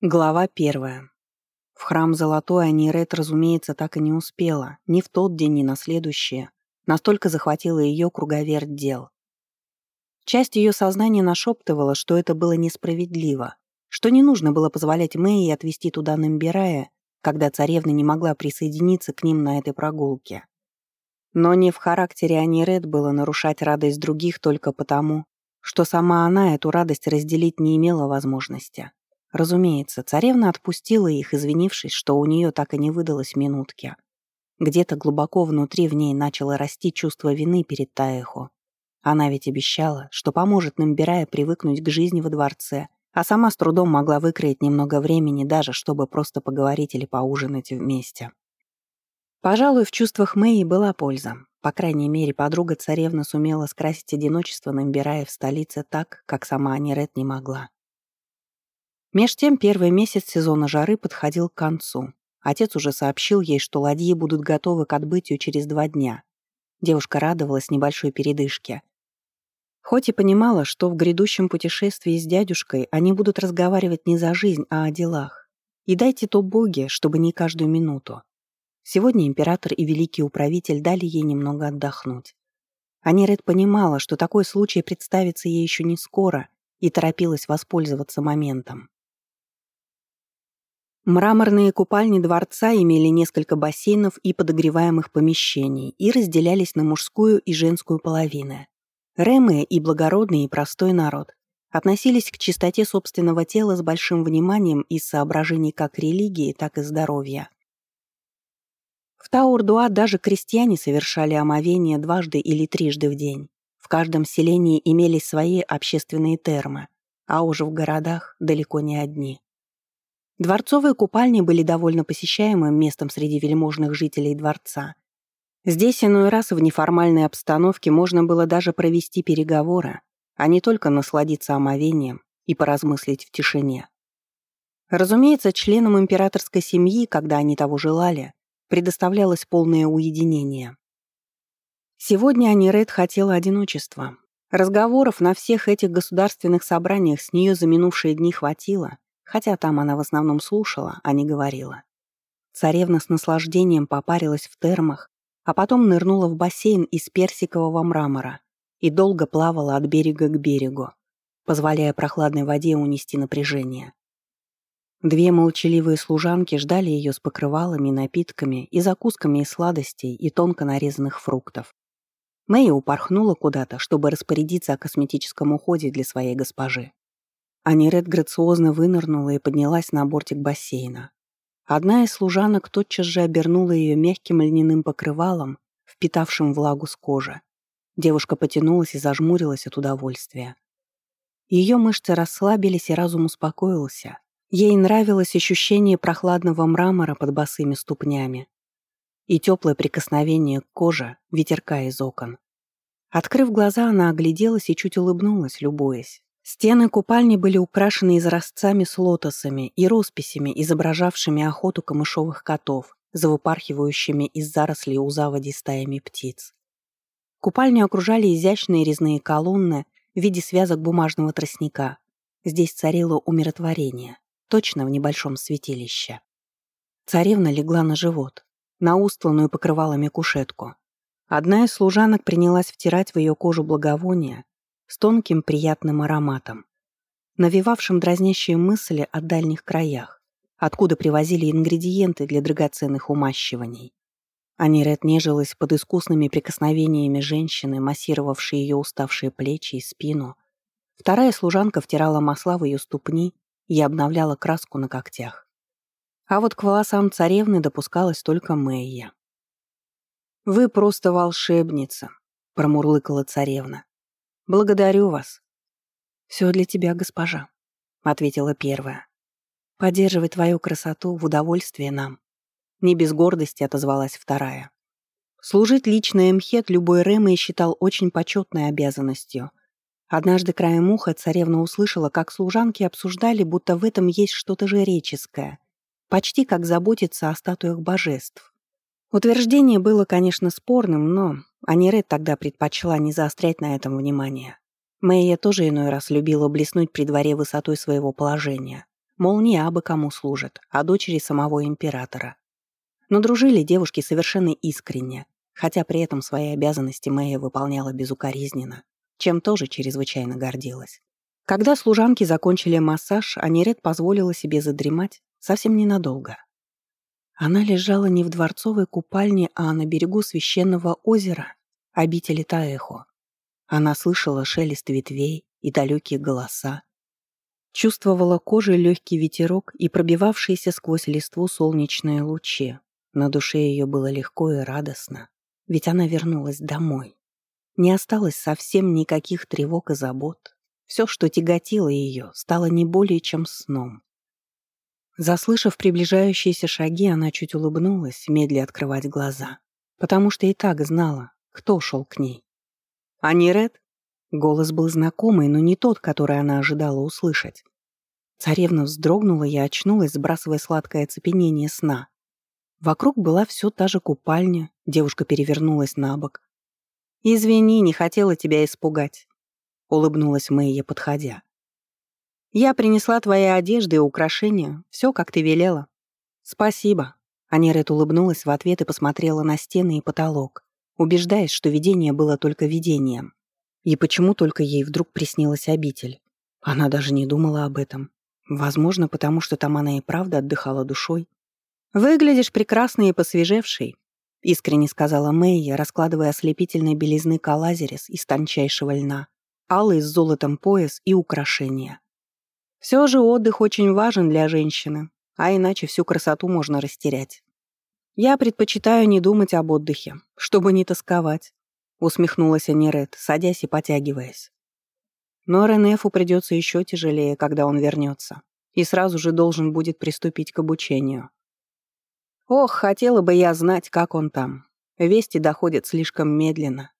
Глава первая. В храм Золотой Анирет, разумеется, так и не успела, ни в тот день, ни на следующее. Настолько захватила ее круговерть дел. Часть ее сознания нашептывала, что это было несправедливо, что не нужно было позволять Мэйи отвезти туда Намбирая, когда царевна не могла присоединиться к ним на этой прогулке. Но не в характере Анирет было нарушать радость других только потому, что сама она эту радость разделить не имела возможности. Разумеется, царевна отпустила их, извинившись, что у нее так и не выдалось минутки. Где-то глубоко внутри в ней начало расти чувство вины перед Таэхо. Она ведь обещала, что поможет Намбирая привыкнуть к жизни во дворце, а сама с трудом могла выкроить немного времени даже, чтобы просто поговорить или поужинать вместе. Пожалуй, в чувствах Мэи была польза. По крайней мере, подруга царевны сумела скрасить одиночество Намбирая в столице так, как сама Анирет не могла. Меж тем первый месяц сезона жары подходил к концу. Отец уже сообщил ей, что ладьи будут готовы к отбытию через два дня. Девушка радовалась небольшой передышке. Хоть и понимала, что в грядущем путешествии с дядюшкой они будут разговаривать не за жизнь, а о делах. И дайте то боги, чтобы не каждую минуту. Сегодня император и великий управитель дали ей немного отдохнуть. Аниред понимала, что такой случай представится ей еще не скоро, и торопилась воспользоваться моментом. Мраморные купальни дворца имели несколько бассейнов и подогреваемых помещений и разделялись на мужскую и женскую половины. Ремы и благородный и простой народ относились к чистоте собственного тела с большим вниманием из соображений как религии, так и здоровья. В Таурдуа даже крестьяне совершали омовение дважды или трижды в день. В каждом селении имелись свои общественные термы, а уже в городах далеко не одни. Дворцовые купальни были довольно посещаемым местом среди вельможных жителей дворца. Здесь иной раз в неформальной обстановке можно было даже провести переговоры, а не только насладиться омовением и поразмыслить в тишине. Разумеется, членам императорской семьи, когда они того желали, предоставлялось полное уединение. Сегодня Аниред хотела одиночества. Разговоров на всех этих государственных собраниях с нее за минувшие дни хватило, хотя там она в основном слушала, а не говорила. Царевна с наслаждением попарилась в термах, а потом нырнула в бассейн из персикового мрамора и долго плавала от берега к берегу, позволяя прохладной воде унести напряжение. Две молчаливые служанки ждали ее с покрывалами, напитками и закусками из сладостей и тонко нарезанных фруктов. Мэя упорхнула куда-то, чтобы распорядиться о косметическом уходе для своей госпожи. Аниред грациозно вынырнула и поднялась на бортик бассейна. Одна из служанок тотчас же обернула ее мягким льняным покрывалом, впитавшим влагу с кожи. Девушка потянулась и зажмурилась от удовольствия. Ее мышцы расслабились, и разум успокоился. Ей нравилось ощущение прохладного мрамора под босыми ступнями и теплое прикосновение к коже ветерка из окон. Открыв глаза, она огляделась и чуть улыбнулась, любуясь. Стены купальни были украшены изразцами с лотосами и росписями, изображавшими охоту камышовых котов, завыпархивающими из зарослей у заводи стаями птиц. Купальню окружали изящные резные колонны в виде связок бумажного тростника. Здесь царило умиротворение, точно в небольшом святилище. Царевна легла на живот, на устланную покрывалами кушетку. Одна из служанок принялась втирать в ее кожу благовония, с тонким приятным ароматом, навевавшим дразнящие мысли о дальних краях, откуда привозили ингредиенты для драгоценных умащиваний. Анирет нежилась под искусными прикосновениями женщины, массировавшей ее уставшие плечи и спину. Вторая служанка втирала масла в ее ступни и обновляла краску на когтях. А вот к волосам царевны допускалась только Мэйя. «Вы просто волшебница», — промурлыкала царевна. «Благодарю вас». «Все для тебя, госпожа», — ответила первая. «Поддерживай твою красоту в удовольствие нам». Не без гордости отозвалась вторая. Служить лично Эмхет любой Рэмой считал очень почетной обязанностью. Однажды краем уха царевна услышала, как служанки обсуждали, будто в этом есть что-то жреческое, почти как заботиться о статуях божеств. Утверждение было, конечно, спорным, но Аниред тогда предпочла не заострять на этом внимание. Мэйя тоже иной раз любила блеснуть при дворе высотой своего положения. мол, не абы кому служат, а дочери самого императора. Но дружили девушки совершенно искренне, хотя при этом свои обязанности Мэя выполняла безукоризненно, чем тоже чрезвычайно гордилась. Когда служанки закончили массаж, Аниред позволила себе задремать совсем ненадолго. Она лежала не в дворцовой купальне, а на берегу священного озера, обители Таэхо. Она слышала шелест ветвей и далекие голоса, чувствовала кожей легкий ветерок и пробивавшиеся сквозь листву солнечные лучи. На душе ее было легко и радостно, ведь она вернулась домой. Не осталось совсем никаких тревог и забот. Все, что тяготило ее, стало не более чем сном. Заслышав приближающиеся шаги, она чуть улыбнулась, медля открывать глаза, потому что и так знала, кто шел к ней. «Ани Ред?» Голос был знакомый, но не тот, который она ожидала услышать. Царевна вздрогнула и очнулась, сбрасывая сладкое оцепенение сна. Вокруг была все та же купальня, девушка перевернулась на бок. «Извини, не хотела тебя испугать», — улыбнулась Мэйя, подходя. Я принесла твои одежды и украшения, все, как ты велела. Спасибо. Анирет улыбнулась в ответ и посмотрела на стены и потолок, убеждаясь, что видение было только видением. И почему только ей вдруг приснилась обитель? Она даже не думала об этом. Возможно, потому что там она и правда отдыхала душой. «Выглядишь прекрасной и посвежевшей», — искренне сказала Мэйя, раскладывая ослепительной белизны калазерис из тончайшего льна, алый с золотом пояс и украшения. Все же отдых очень важен для женщины, а иначе всю красоту можно растерять. Я предпочитаю не думать об отдыхе, чтобы не тосковать, усмехнулась Аниред, садясь и потягиваясь. Но Ренефу придется еще тяжелее, когда он вернется, и сразу же должен будет приступить к обучению. Ох, хотела бы я знать, как он там. Вести доходят слишком медленно.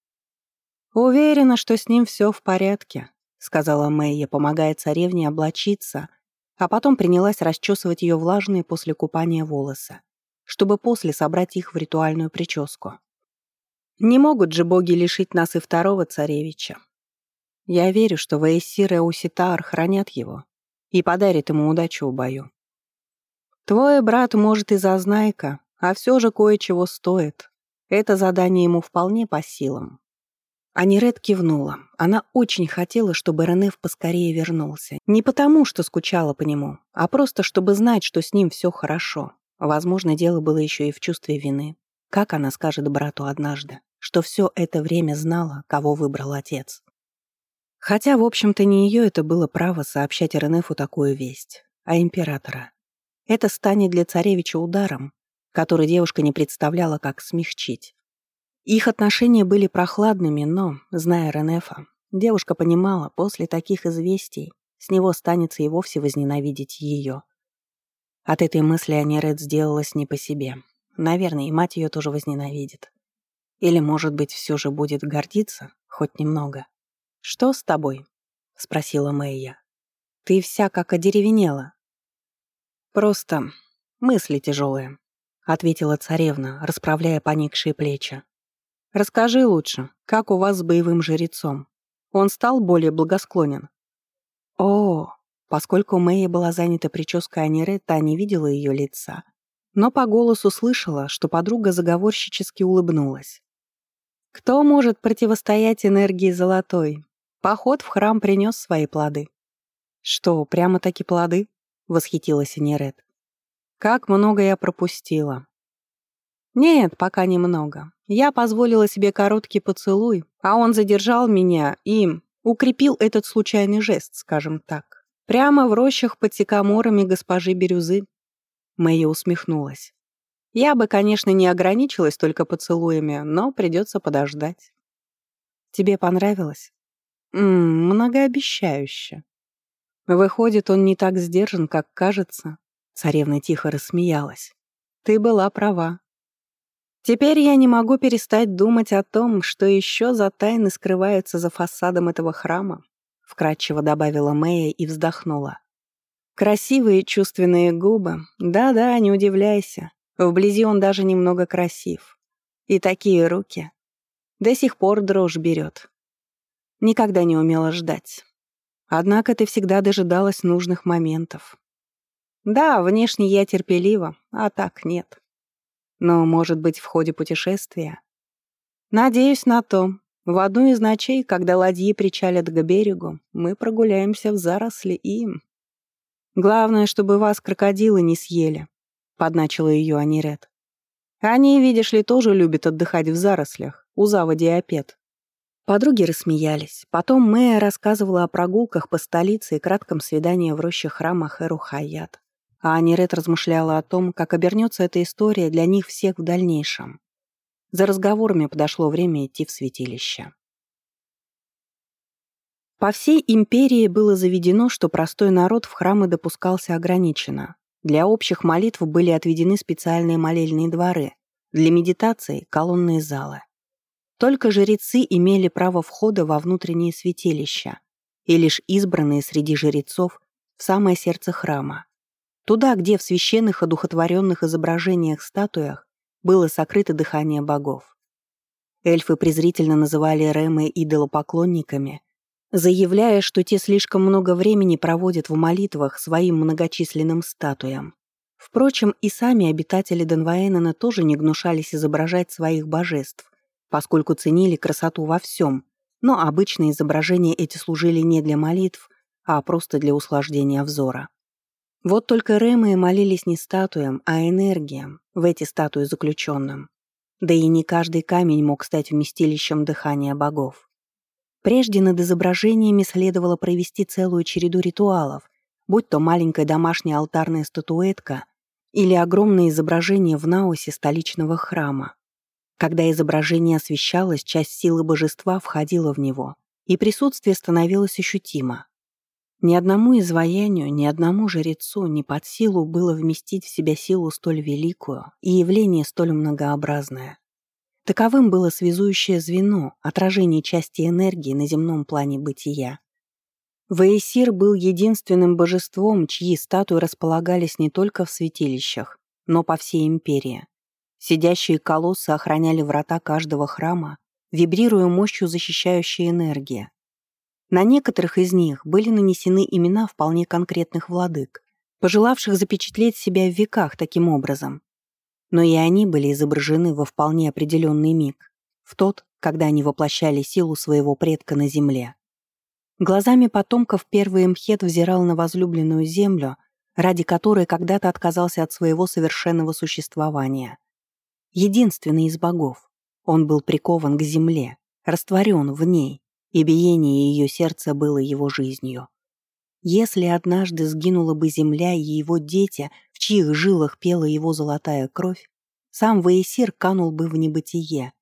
Уверена, что с ним все в порядке, — сказала Мэйя, помогая царевне облачиться, а потом принялась расчесывать ее влажные после купания волосы, чтобы после собрать их в ритуальную прическу. «Не могут же боги лишить нас и второго царевича. Я верю, что Ваесир и Ауситаар хранят его и подарят ему удачу в бою. Твой брат, может, и зазнайка, а все же кое-чего стоит. Это задание ему вполне по силам. Аниред кивнула. Она очень хотела, чтобы Ренеф поскорее вернулся. Не потому, что скучала по нему, а просто, чтобы знать, что с ним все хорошо. Возможно, дело было еще и в чувстве вины. Как она скажет брату однажды, что все это время знала, кого выбрал отец? Хотя, в общем-то, не ее это было право сообщать Ренефу такую весть, а императора. Это станет для царевича ударом, который девушка не представляла, как смягчить. Их отношения были прохладными, но, зная Ренефа, девушка понимала, после таких известий с него станется и вовсе возненавидеть ее. От этой мысли Аниред сделалась не по себе. Наверное, и мать ее тоже возненавидит. Или, может быть, все же будет гордиться, хоть немного. «Что с тобой?» — спросила Мэйя. «Ты вся как одеревенела». «Просто мысли тяжелые», — ответила царевна, расправляя поникшие плечи. Расскажи лучше, как у вас с боевым жрецом? Он стал более благосклонен?» О, поскольку Мэя была занята прической Аниры, та не видела ее лица. Но по голосу слышала, что подруга заговорщически улыбнулась. «Кто может противостоять энергии золотой? Поход в храм принес свои плоды». «Что, прямо-таки плоды?» — восхитилась Анирет. «Как много я пропустила». «Нет, пока немного. Я позволила себе короткий поцелуй, а он задержал меня и укрепил этот случайный жест, скажем так. Прямо в рощах под сикаморами госпожи Бирюзы. Мэйя усмехнулась. Я бы, конечно, не ограничилась только поцелуями, но придется подождать. Тебе понравилось? Ммм, многообещающе. Выходит, он не так сдержан, как кажется. Царевна тихо рассмеялась. Ты была права. Теперь я не могу перестать думать о том, что еще за тайны скрываются за фасадом этого храма, вкратчиво добавила Мэя и вздохнула. Красивые чувственные губы. Да-да, не удивляйся. Вблизи он даже немного красив. И такие руки. До сих пор дрожь берет. Никогда не умела ждать. Однако ты всегда дожидалась нужных моментов. Да, внешне я терпелива, а так нет. Но, может быть, в ходе путешествия? Надеюсь на то. В одну из ночей, когда ладьи причалят к берегу, мы прогуляемся в заросли и... Главное, чтобы вас крокодилы не съели, — подначила ее Анирет. Они, видишь ли, тоже любят отдыхать в зарослях, у заводи опет. Подруги рассмеялись. Потом Мэя рассказывала о прогулках по столице и кратком свидании в роще храмах Эрухаят. А Анирет размышляла о том, как обернется эта история для них всех в дальнейшем. За разговорами подошло время идти в святилище. По всей империи было заведено, что простой народ в храмы допускался ограниченно. Для общих молитв были отведены специальные молельные дворы, для медитации — колонные залы. Только жрецы имели право входа во внутренние святилища, и лишь избранные среди жрецов в самое сердце храма. Туда, где в священных одухотворенных изображениях-статуях было сокрыто дыхание богов. Эльфы презрительно называли Рэмы идолопоклонниками, заявляя, что те слишком много времени проводят в молитвах своим многочисленным статуям. Впрочем, и сами обитатели Денваэнена тоже не гнушались изображать своих божеств, поскольку ценили красоту во всем, но обычно изображения эти служили не для молитв, а просто для услаждения взора. Вот только Рэмы молились не статуям, а энергиям, в эти статуи заключенным. Да и не каждый камень мог стать вместилищем дыхания богов. Прежде над изображениями следовало провести целую череду ритуалов, будь то маленькая домашняя алтарная статуэтка или огромное изображение в наосе столичного храма. Когда изображение освещалось, часть силы божества входила в него, и присутствие становилось ощутимо. Ни одному изваянию, ни одному жрецу не под силу было вместить в себя силу столь великую и явление столь многообразное. Таковым было связующее звено, отражение части энергии на земном плане бытия. Ваесир был единственным божеством, чьи статуи располагались не только в святилищах, но по всей империи. Сидящие колоссы охраняли врата каждого храма, вибрируя мощью защищающей энергии. На некоторых из них были нанесены имена вполне конкретных владык, пожелавших запечатлеть себя в веках таким образом. Но и они были изображены во вполне определенный миг, в тот, когда они воплощали силу своего предка на земле. Глазами потомков первый Мхет взирал на возлюбленную землю, ради которой когда-то отказался от своего совершенного существования единственный из богов. Он был прикован к земле, растворен в ней, и биение ее сердца было его жизнью. Если однажды сгинула бы земля и его дети, в чьих жилах пела его золотая кровь, сам Ваесир канул бы в небытие,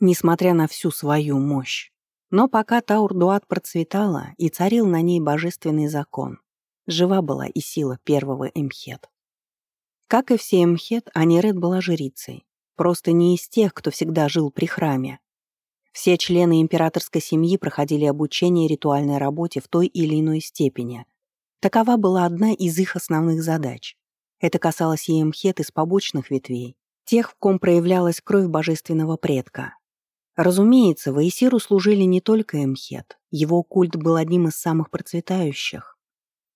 несмотря на всю свою мощь. Но пока Таурдуат процветала и царил на ней божественный закон, жива была и сила первого Эмхет. Как и все Эмхет, Аниред была жрицей, Просто не из тех, кто всегда жил при храме. Все члены императорской семьи проходили обучение ритуальной работе в той или иной степени. Такова была одна из их основных задач. Это касалось и Эмхет из побочных ветвей, тех, в ком проявлялась кровь божественного предка. Разумеется, Ваесиру служили не только Эмхет, его культ был одним из самых процветающих.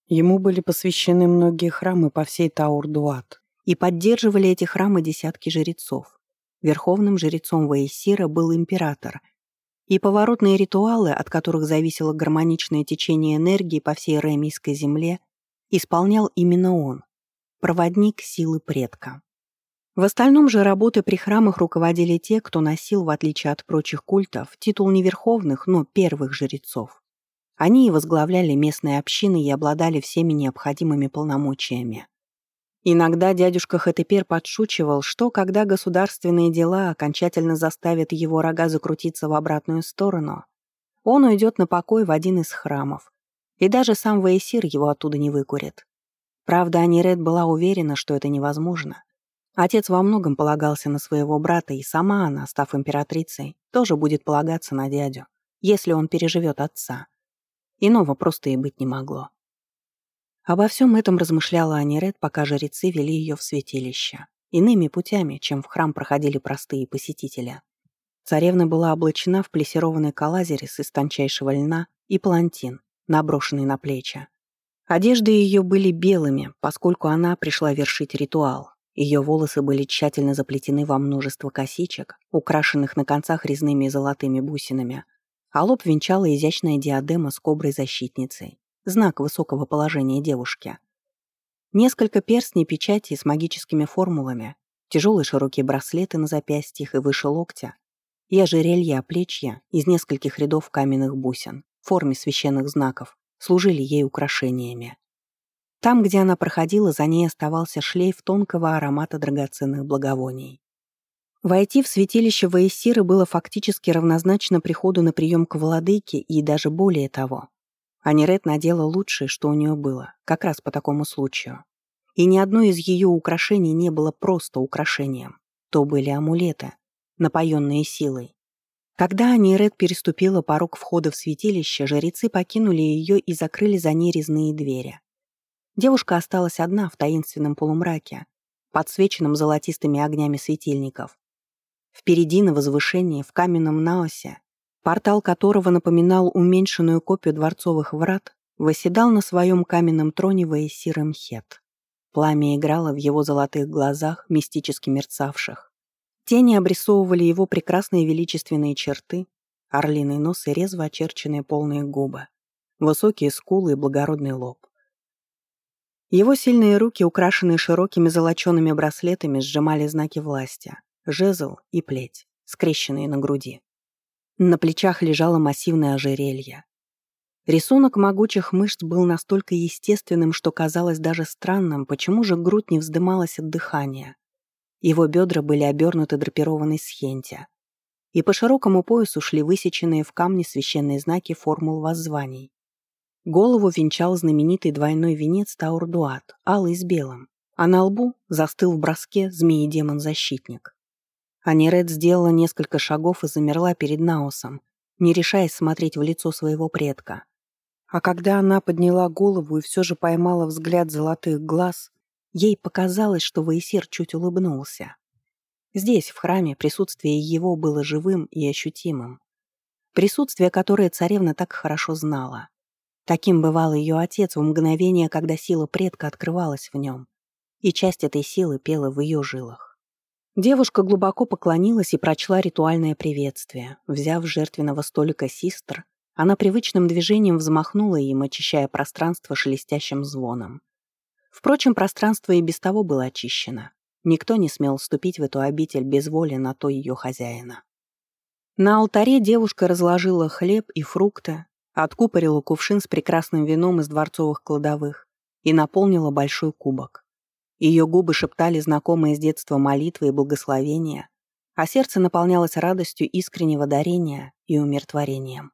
Ему были посвящены многие храмы по всей Таур-Дуат, и поддерживали эти храмы десятки жрецов. Верховным жрецом Ваесира был император, и поворотные ритуалы, от которых зависело гармоничное течение энергии по всей Ремийской земле, исполнял именно он, проводник силы предка. В остальном же работы при храмах руководили те, кто носил, в отличие от прочих культов, титул не верховных, но первых жрецов. Они и возглавляли местные общины и обладали всеми необходимыми полномочиями. Иногда дядюшка Хатепер подшучивал, что когда государственные дела окончательно заставят его рога закрутиться в обратную сторону, он уйдет на покой в один из храмов, и даже сам Ваесир его оттуда не выкурит. Правда, Аниред была уверена, что это невозможно. Отец во многом полагался на своего брата, и сама она, став императрицей, тоже будет полагаться на дядю, если он переживет отца. Иного просто и быть не могло. Обо всем этом размышляла Аниред, пока жрецы вели ее в святилище. Иными путями, чем в храм проходили простые посетители. Царевна была облачена в плессированный калазерис из тончайшего льна и палантин, наброшенный на плечи. Одежды ее были белыми, поскольку она пришла вершить ритуал. Ее волосы были тщательно заплетены во множество косичек, украшенных на концах резными золотыми бусинами, а лоб венчала изящная диадема с коброй-защитницей, знак высокого положения девушки. Несколько перстней печати с магическими формулами, тяжелые широкие браслеты на запястьях и выше локтя, и ожерелья оплечья из нескольких рядов каменных бусин в форме священных знаков служили ей украшениями. Там, где она проходила, за ней оставался шлейф тонкого аромата драгоценных благовоний. Войти в святилище Ваесиры было фактически равнозначно приходу на прием к владыке и даже более того. Анирет надела лучшее, что у нее было, как раз по такому случаю. И ни одно из ее украшений не было просто украшением. То были амулеты, напоенные силой. Когда Анирет переступила порог входа в святилище, жрецы покинули ее и закрыли за ней резные двери. Девушка осталась одна в таинственном полумраке, подсвеченном золотистыми огнями светильников. Впереди на возвышении, в каменном наосе, портал которого напоминал уменьшенную копию дворцовых врат, восседал на своем каменном троне Ваесир Мхет. Пламя играло в его золотых глазах, мистически мерцавших. Тени обрисовывали его прекрасные величественные черты, орлиный нос и резво очерченные полные губы, высокие скулы и благородный лоб. Его сильные руки, украшенные широкими золочеными браслетами, сжимали знаки власти, жезл и плеть, скрещенные на груди. На плечах лежало массивное ожерелье. Рисунок могучих мышц был настолько естественным, что казалось даже странным, почему же грудь не вздымалась от дыхания. Его бедра были обернуты драпированной схенте. И по широкому поясу шли высеченные в камне священные знаки формул воззваний. Голову венчал знаменитый двойной венец Таурдуат, алый с белым, а на лбу застыл в броске змеи-демон-защитник. Аниред сделала несколько шагов и замерла перед Наосом, не решаясь смотреть в лицо своего предка. А когда она подняла голову и все же поймала взгляд золотых глаз, ей показалось, что Ваесир чуть улыбнулся. Здесь, в храме, присутствие его было живым и ощутимым. Присутствие, которое царевна так хорошо знала. Таким бывал ее отец в мгновение, когда сила предка открывалась в нем, и часть этой силы пела в ее жилах. Девушка глубоко поклонилась и прочла ритуальное приветствие. Взяв жертвенного столика систр, она привычным движением взмахнула им, очищая пространство шелестящим звоном. Впрочем, пространство и без того было очищено. Никто не смел вступить в эту обитель без воли на то ее хозяина. На алтаре девушка разложила хлеб и фрукты, Откупорила кувшин с прекрасным вином из дворцовых кладовых и наполнила большой кубок. Ее губы шептали знакомые с детства молитвы и благословения, а сердце наполнялось радостью искреннего дарения и умиротворением.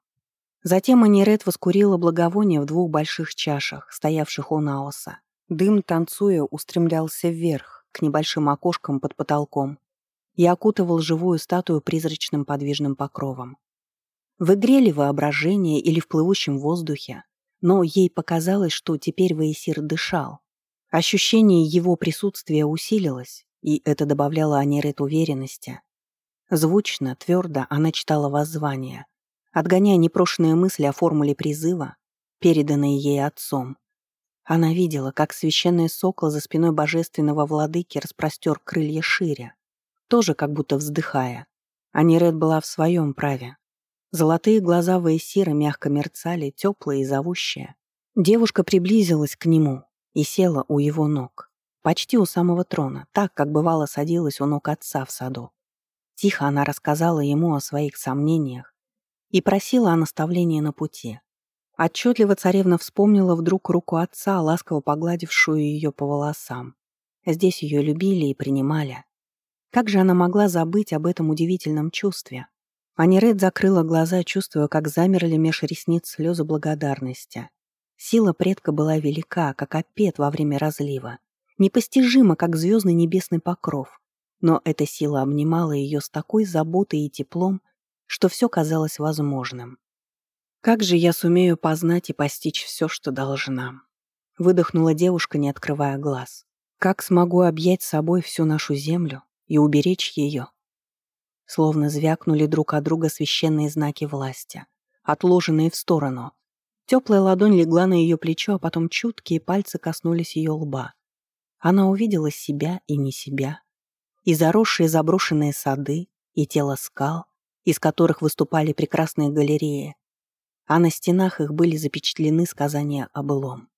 Затем Анирет воскурила благовоние в двух больших чашах, стоявших у Наоса. Дым, танцуя, устремлялся вверх, к небольшим окошкам под потолком, и окутывал живую статую призрачным подвижным покровом. В игре ли воображение или в плывущем воздухе, но ей показалось, что теперь Ваесир дышал. Ощущение его присутствия усилилось, и это добавляло Анерет уверенности. Звучно, твердо она читала воззвание, отгоняя непрошенные мысли о формуле призыва, переданные ей отцом. Она видела, как священный сокол за спиной божественного владыки распростер крылья шире, тоже как будто вздыхая. Аниред была в своем праве, Золотые глаза Вейсира мягко мерцали, теплые и зовущие. Девушка приблизилась к нему и села у его ног. Почти у самого трона, так, как бывало садилась у ног отца в саду. Тихо она рассказала ему о своих сомнениях и просила о наставлении на пути. Отчетливо царевна вспомнила вдруг руку отца, ласково погладившую ее по волосам. Здесь ее любили и принимали. Как же она могла забыть об этом удивительном чувстве? Аниред закрыла глаза, чувствуя, как замерли меж ресниц слезы благодарности. Сила предка была велика, как опет во время разлива. Непостижима, как звездный небесный покров. Но эта сила обнимала ее с такой заботой и теплом, что все казалось возможным. «Как же я сумею познать и постичь все, что должна?» Выдохнула девушка, не открывая глаз. «Как смогу объять собой всю нашу землю и уберечь ее?» Словно звякнули друг от друга священные знаки власти, отложенные в сторону. Теплая ладонь легла на ее плечо, а потом чуткие пальцы коснулись ее лба. Она увидела себя и не себя. И заросшие заброшенные сады, и тело скал, из которых выступали прекрасные галереи. А на стенах их были запечатлены сказания о былом.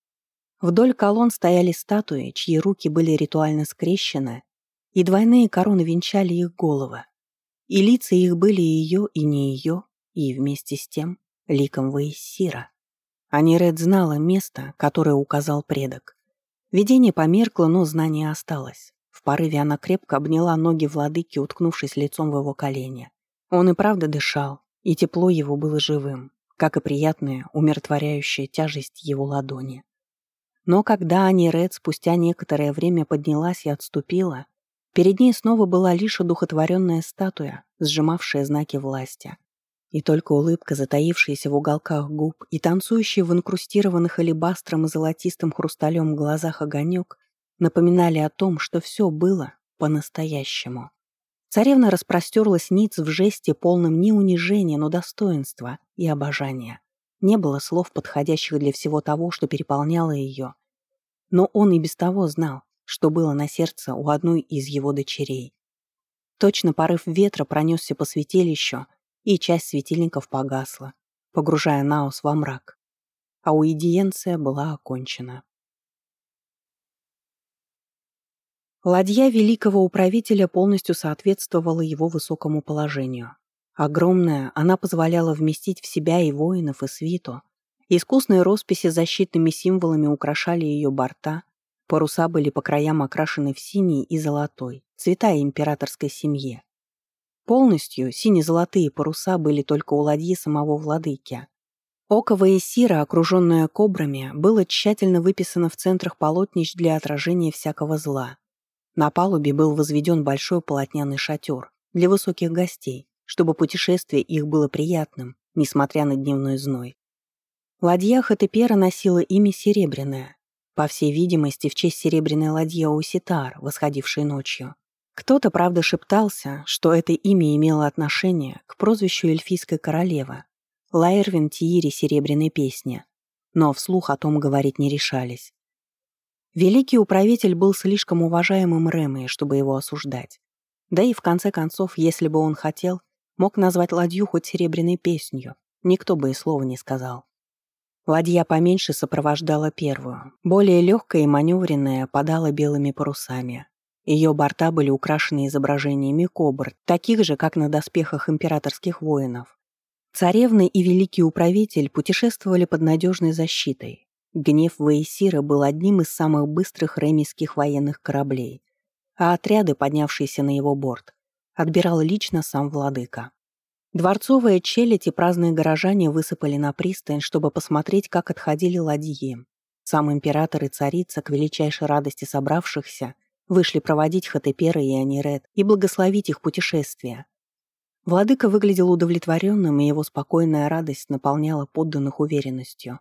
Вдоль колонн стояли статуи, чьи руки были ритуально скрещены, и двойные короны венчали их головы. И лица их были ее и не ее, и вместе с тем ликом Ваесира. Аниред знала место, которое указал предок. Видение померкло, но знание осталось. В порыве она крепко обняла ноги владыки, уткнувшись лицом в его колени. Он и правда дышал, и тепло его было живым, как и приятная, умиротворяющая тяжесть его ладони. Но когда Аниред спустя некоторое время поднялась и отступила, перед ней снова была лишь одухотворенная статуя, сжимавшая знаки власти. И только улыбка, затаившаяся в уголках губ и танцующий в инкрустированных алебастром и золотистым хрусталем глазах огонек напоминали о том, что все было по-настоящему. Царевна распростерлась ниц в жесте, полном не унижения, но достоинства и обожания. Не было слов, подходящих для всего того, что переполняло ее. Но он и без того знал, что было на сердце у одной из его дочерей. Точно порыв ветра пронесся по святилищу, и часть светильников погасла, погружая Наус во мрак. А уидиенция была окончена. Ладья великого управителя полностью соответствовала его высокому положению. Огромная, она позволяла вместить в себя и воинов, и свиту. Искусные росписи защитными символами украшали ее борта, паруса были по краям окрашены в синий и золотой, цвета императорской семьи. Полностью сине-золотые паруса были только у ладьи самого владыки. Оковое сира, окруженное кобрами, было тщательно выписано в центрах полотнищ для отражения всякого зла. На палубе был возведен большой полотняный шатер для высоких гостей, чтобы путешествие их было приятным, несмотря на дневной зной. Ладья Хатепера носила имя Серебряная, по всей видимости, в честь серебряной ладьи Ауситар, восходившей ночью. Кто-то, правда, шептался, что это имя имело отношение к прозвищу эльфийской королевы Лаэрвин Тиири Серебряной Песни, но вслух о том говорить не решались. Великий управитель был слишком уважаемым Рэмой, чтобы его осуждать. Да и в конце концов, если бы он хотел, мог назвать ладью хоть серебряной песнью, никто бы и слова не сказал. Ладья поменьше сопровождала первую, более легкая и маневренная, подала белыми парусами, ее борта были украшены изображениями кобр, таких же, как на доспехах императорских воинов. Царевны и великий управитель путешествовали под надежной защитой. Гнев Ваесира был одним из самых быстрых ремийских военных кораблей, а отряды, поднявшиеся на его борт, отбирал лично сам владыка. Дворцовая челядь и праздные горожане высыпали на пристань, чтобы посмотреть, как отходили ладьи. Сам император и царица, к величайшей радости собравшихся, вышли проводить Хатепера и Аниред и благословить их путешествие. Владыка выглядел удовлетворенным, и его спокойная радость наполняла подданных уверенностью.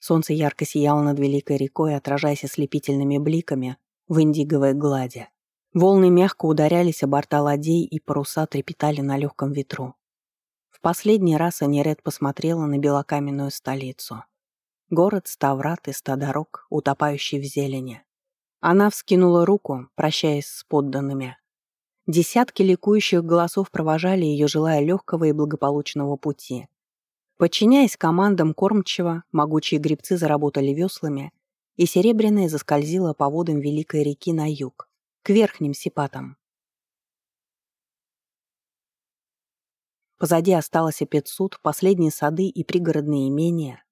Солнце ярко сияло над великой рекой, отражаясь ослепительными бликами в индиговой глади. Волны мягко ударялись о борта ладей, и паруса трепетали на легком ветру. В последний раз Аниред посмотрела на белокаменную столицу. Город Ставрат и ста дорог, утопающий в зелени. Она вскинула руку, прощаясь с подданными. Десятки ликующих голосов провожали ее, желая легкого и благополучного пути. Подчиняясь командам кормчего, могучие гребцы заработали веслами, и Серебряная заскользила по водам Великой реки на юг, к верхним сипатам. Позади осталось Апетсуд, последние сады и пригородные имения,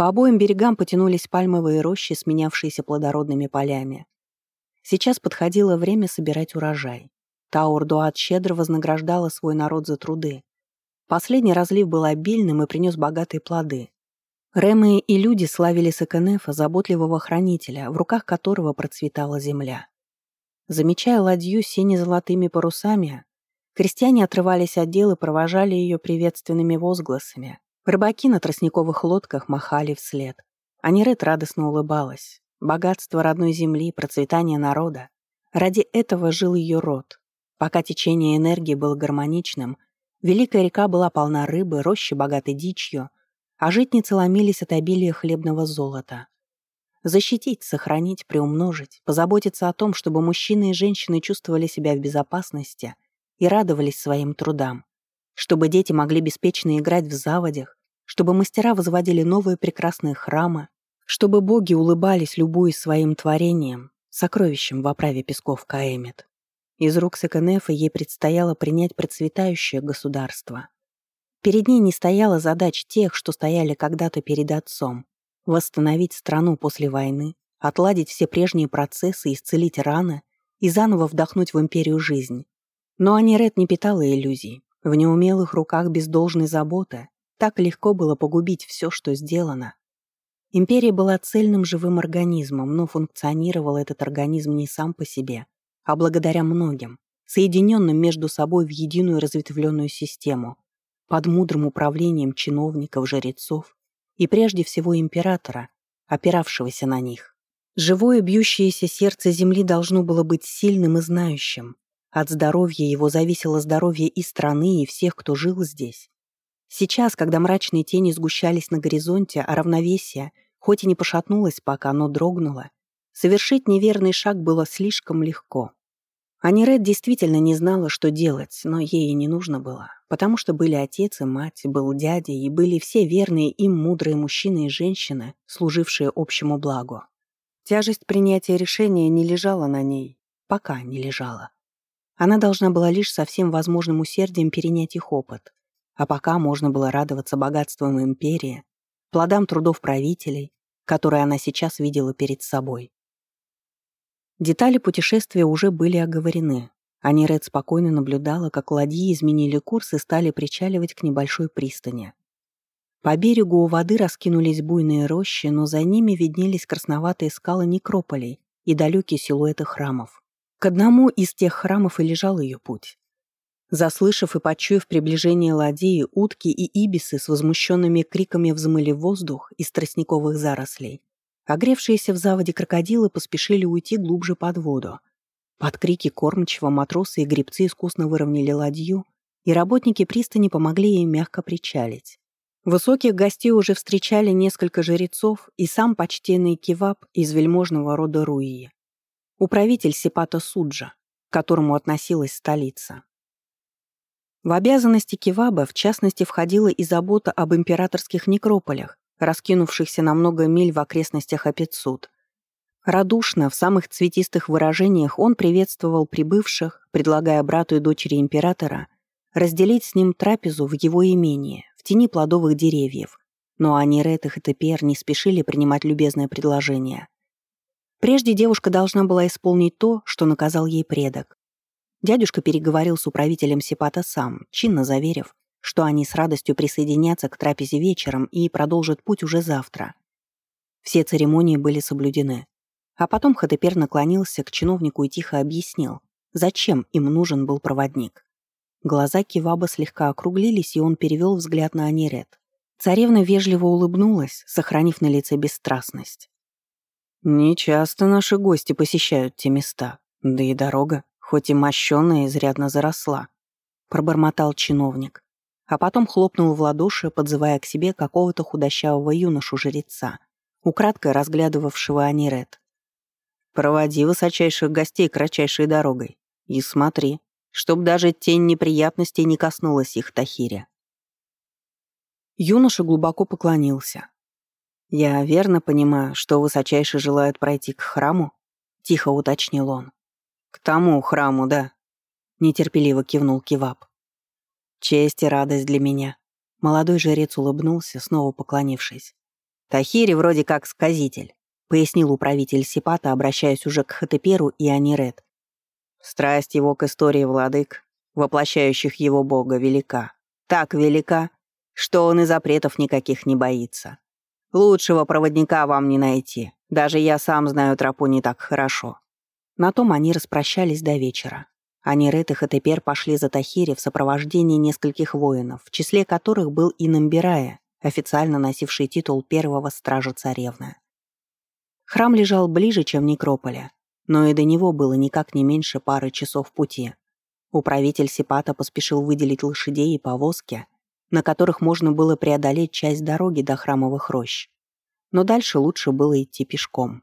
по обоим берегам потянулись пальмовые рощи, сменявшиеся плодородными полями. Сейчас подходило время собирать урожай. Таур-Дуат щедро вознаграждала свой народ за труды. Последний разлив был обильным и принес богатые плоды. Рэмы и люди славили Сакенефа, заботливого хранителя, в руках которого процветала земля. Замечая ладью с сине-золотыми парусами, крестьяне отрывались от дел и провожали ее приветственными возгласами. Рыбаки на тростниковых лодках махали вслед. Анирет радостно улыбалась. Богатство родной земли, процветание народа. Ради этого жил ее род. Пока течение энергии было гармоничным, Великая река была полна рыбы, рощи богатой дичью, а житницы ломились от обилия хлебного золота. Защитить, сохранить, приумножить, позаботиться о том, чтобы мужчины и женщины чувствовали себя в безопасности и радовались своим трудам, чтобы дети могли беспечно играть в заводях, чтобы мастера возводили новые прекрасные храмы, чтобы боги улыбались, любуясь своим творением, сокровищем в оправе песков Каэмит. Из рук Секенефа ей предстояло принять процветающее государство. Перед ней не стояла задач тех, что стояли когда-то перед отцом. Восстановить страну после войны, отладить все прежние процессы, исцелить раны и заново вдохнуть в империю жизнь. Но Аниред не питала иллюзий. В неумелых руках без должной заботы так легко было погубить все, что сделано. Империя была цельным живым организмом, но функционировал этот организм не сам по себе, а благодаря многим, соединенным между собой в единую разветвленную систему, под мудрым управлением чиновников, жрецов и прежде всего императора, опиравшегося на них. Живое бьющееся сердце Земли должно было быть сильным и знающим. От здоровья его зависело здоровье и страны, и всех, кто жил здесь. Сейчас, когда мрачные тени сгущались на горизонте, а равновесие, хоть и не пошатнулось пока, но дрогнуло, совершить неверный шаг было слишком легко. Аниред действительно не знала, что делать, но ей и не нужно было, потому что были отец и мать, был дядя, и были все верные им мудрые мужчины и женщины, служившие общему благу. Тяжесть принятия решения не лежала на ней, пока не лежала. Она должна была лишь со всем возможным усердием перенять их опыт, а пока можно было радоваться богатствам империи, плодам трудов правителей, которые она сейчас видела перед собой. Детали путешествия уже были оговорены. Аниред спокойно наблюдала, как ладьи изменили курс и стали причаливать к небольшой пристани. По берегу у воды раскинулись буйные рощи, но за ними виднелись красноватые скалы некрополей и далекие силуэты храмов. К одному из тех храмов и лежал ее путь. Заслышав и почуяв приближение ладьи, утки и ибисы с возмущенными криками взмыли воздух из тростниковых зарослей. Огревшиеся в заводе крокодилы поспешили уйти глубже под воду. Под крики кормчего матросы и гребцы искусно выровняли ладью, и работники пристани помогли ей мягко причалить. Высоких гостей уже встречали несколько жрецов и сам почтенный киваб из вельможного рода Руии. Управитель Сипата Суджа, к которому относилась столица. В обязанности Киваба, в частности, входила и забота об императорских некрополях, раскинувшихся на много миль в окрестностях Апецуд. Радушно, в самых цветистых выражениях он приветствовал прибывших, предлагая брату и дочери императора разделить с ним трапезу в его имении, в тени плодовых деревьев, но Анирет и Хатепер не спешили принимать любезное предложение. Прежде девушка должна была исполнить то, что наказал ей предок. Дядюшка переговорил с управителем Сипата сам, чинно заверив, что они с радостью присоединятся к трапезе вечером и продолжат путь уже завтра. Все церемонии были соблюдены. А потом Хатепер наклонился к чиновнику и тихо объяснил, зачем им нужен был проводник. Глаза Киваба слегка округлились, и он перевел взгляд на Анирет. Царевна вежливо улыбнулась, сохранив на лице бесстрастность. «Нечасто наши гости посещают те места, да и дорога, хоть и мощенная, изрядно заросла», — пробормотал чиновник а потом хлопнул в ладоши, подзывая к себе какого-то худощавого юношу-жреца, украдкой разглядывавшего Анирет. «Проводи высочайших гостей кратчайшей дорогой и смотри, чтоб даже тень неприятностей не коснулась их Тахире». Юноша глубоко поклонился. «Я верно понимаю, что высочайший желает пройти к храму?» — тихо уточнил он. «К тому храму, да», — нетерпеливо кивнул Киваб. Честь и радость для меня. Молодой жрец улыбнулся, снова поклонившись. Тахири вроде как сказитель, пояснил управитель Сипата, обращаясь уже к Хатеперу и Анирет. Страсть его к истории владык, воплощающих его бога, велика. Так велика, что он и запретов никаких не боится. Лучшего проводника вам не найти. Даже я сам знаю тропу не так хорошо. На том они распрощались до вечера. Анирет и Хатепер пошли за Тахири в сопровождении нескольких воинов, в числе которых был и Намбирая, официально носивший титул первого стража царевны. Храм лежал ближе, чем Некрополя, но и до него было никак не меньше пары часов пути. Управитель Сипата поспешил выделить лошадей и повозки, на которых можно было преодолеть часть дороги до храмовых рощ. Но дальше лучше было идти пешком.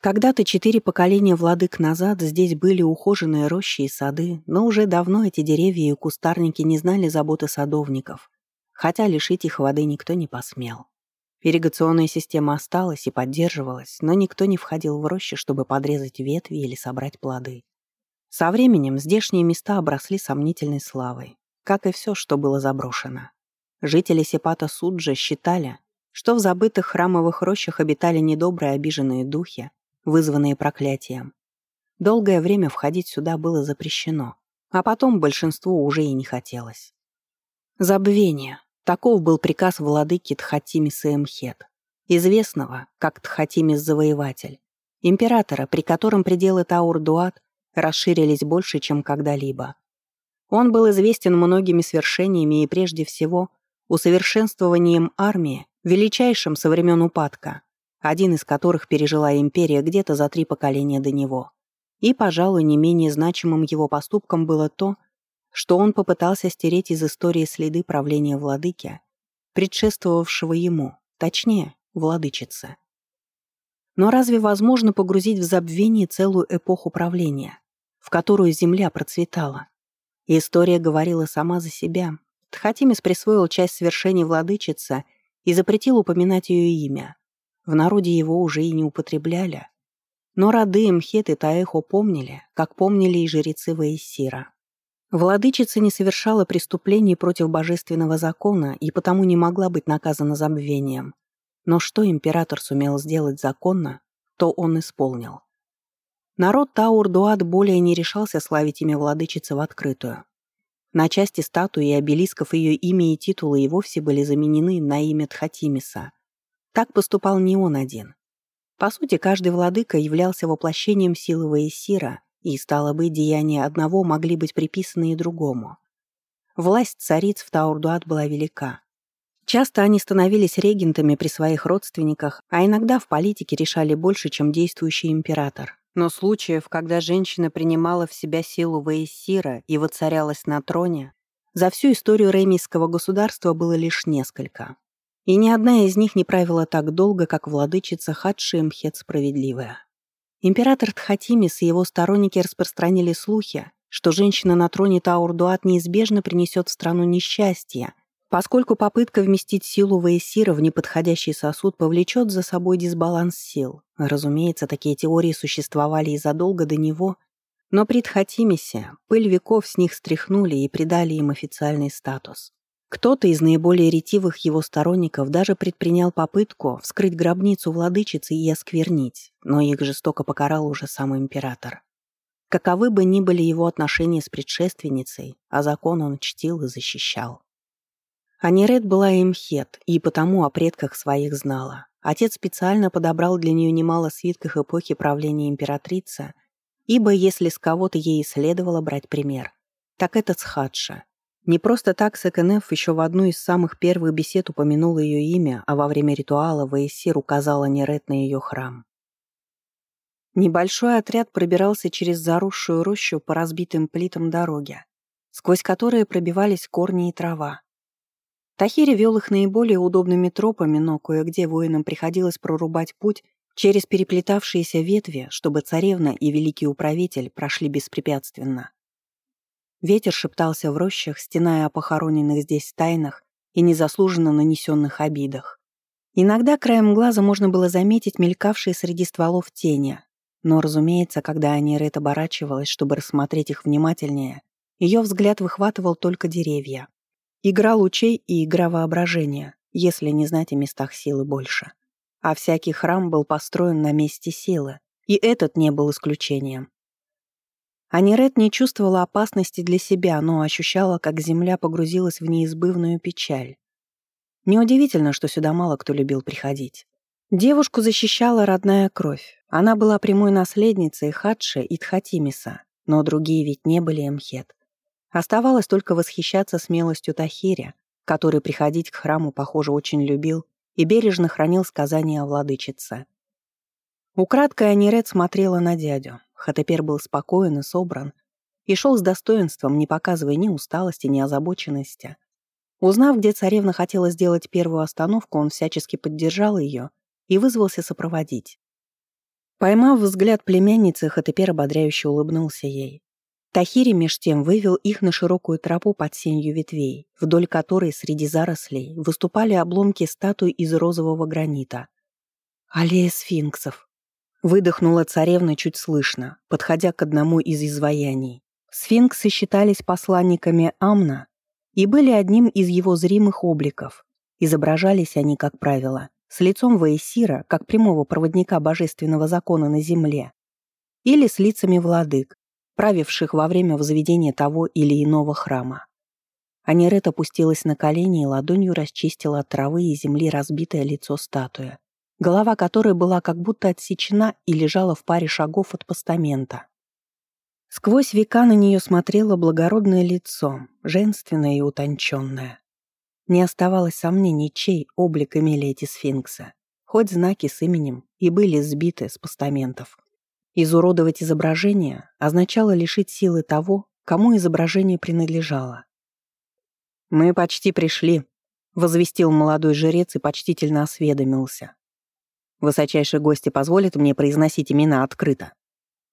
Когда-то четыре поколения владык назад здесь были ухоженные рощи и сады, но уже давно эти деревья и кустарники не знали заботы садовников, хотя лишить их воды никто не посмел. Ирригационная система осталась и поддерживалась, но никто не входил в рощи, чтобы подрезать ветви или собрать плоды. Со временем здешние места обросли сомнительной славой, как и все, что было заброшено. Жители Сепата Суджа считали, что в забытых храмовых рощах обитали недобрые обиженные духи, вызванные проклятием. Долгое время входить сюда было запрещено, а потом большинству уже и не хотелось. Забвение. Таков был приказ владыки Тхатимиса Эмхет, известного как Тхатимис-завоеватель, императора, при котором пределы Таур-Дуат расширились больше, чем когда-либо. Он был известен многими свершениями и прежде всего усовершенствованием армии, величайшим со времен упадка, один из которых пережила империя где-то за три поколения до него. И, пожалуй, не менее значимым его поступком было то, что он попытался стереть из истории следы правления владыки, предшествовавшего ему, точнее, владычицы. Но разве возможно погрузить в забвение целую эпоху правления, в которую земля процветала? История говорила сама за себя. Тхатимис присвоил часть свершений владычицы и запретил упоминать ее имя. В народе его уже и не употребляли. Но роды Мхет и Таэхо помнили, как помнили и жрецы Ваесира. Владычица не совершала преступлений против божественного закона и потому не могла быть наказана забвением. Но что император сумел сделать законно, то он исполнил. Народ Таур-Дуат более не решался славить имя владычицы в открытую. На части статуи и обелисков ее имя и титулы и вовсе были заменены на имя Тхатимиса, так поступал не он один. По сути, каждый владыка являлся воплощением силы Ваесира, и, стало быть, деяния одного могли быть приписаны и другому. Власть цариц в Таурдуат была велика. Часто они становились регентами при своих родственниках, а иногда в политике решали больше, чем действующий император. Но случаев, когда женщина принимала в себя силу Ваесира и воцарялась на троне, за всю историю ремийского государства было лишь несколько. И ни одна из них не правила так долго, как владычица Хадши Мхет Справедливая. Император Тхатимис и его сторонники распространили слухи, что женщина на троне Таурдуат неизбежно принесет в страну несчастье, поскольку попытка вместить силу Ваесира в неподходящий сосуд повлечет за собой дисбаланс сил. Разумеется, такие теории существовали и задолго до него, но при Тхатимисе пыль веков с них стряхнули и придали им официальный статус. Кто-то из наиболее ретивых его сторонников даже предпринял попытку вскрыть гробницу владычицы и осквернить, но их жестоко покарал уже сам император. Каковы бы ни были его отношения с предшественницей, а закон он чтил и защищал. Аниред была имхет, и потому о предках своих знала. Отец специально подобрал для нее немало свитков эпохи правления императрицы, ибо если с кого-то ей следовало брать пример, так это с Хадша, не просто так СКНФ еще в одну из самых первых бесед упомянул ее имя, а во время ритуала Ваесир указала Нерет на ее храм. Небольшой отряд пробирался через заросшую рощу по разбитым плитам дороги, сквозь которые пробивались корни и трава. Тахири вел их наиболее удобными тропами, но кое-где воинам приходилось прорубать путь через переплетавшиеся ветви, чтобы царевна и великий управитель прошли беспрепятственно. Ветер шептался в рощах, стеная о похороненных здесь тайнах и незаслуженно нанесенных обидах. Иногда краем глаза можно было заметить мелькавшие среди стволов тени, но, разумеется, когда Анирет оборачивалась, чтобы рассмотреть их внимательнее, ее взгляд выхватывал только деревья. Игра лучей и игра воображения, если не знать о местах силы больше. А всякий храм был построен на месте силы, и этот не был исключением. Анирет не чувствовала опасности для себя, но ощущала, как земля погрузилась в неизбывную печаль. Неудивительно, что сюда мало кто любил приходить. Девушку защищала родная кровь. Она была прямой наследницей Хадши и Тхатимиса, но другие ведь не были Эмхет. Оставалось только восхищаться смелостью Тахиря, который приходить к храму, похоже, очень любил и бережно хранил сказания о владычице. Украдкой Анирет смотрела на дядю. Хатепер был спокоен и собран, и шел с достоинством, не показывая ни усталости, ни озабоченности. Узнав, где царевна хотела сделать первую остановку, он всячески поддержал ее и вызвался сопроводить. Поймав взгляд племянницы, Хатепер ободряюще улыбнулся ей. Тахири меж тем вывел их на широкую тропу под сенью ветвей, вдоль которой среди зарослей выступали обломки статуй из розового гранита. «Аллея сфинксов!» Выдохнула царевна чуть слышно, подходя к одному из изваяний. Сфинксы считались посланниками Амна и были одним из его зримых обликов. Изображались они, как правило, с лицом Ваесира, как прямого проводника божественного закона на земле, или с лицами владык, правивших во время возведения того или иного храма. Анирет опустилась на колени и ладонью расчистила от травы и земли разбитое лицо статуи, голова которой была как будто отсечена и лежала в паре шагов от постамента. Сквозь века на нее смотрело благородное лицо, женственное и утонченное. Не оставалось сомнений, чей облик имели эти сфинксы, хоть знаки с именем и были сбиты с постаментов. Изуродовать изображение означало лишить силы того, кому изображение принадлежало. «Мы почти пришли», — возвестил молодой жрец и почтительно осведомился. «Высочайшие гости позволят мне произносить имена открыто?»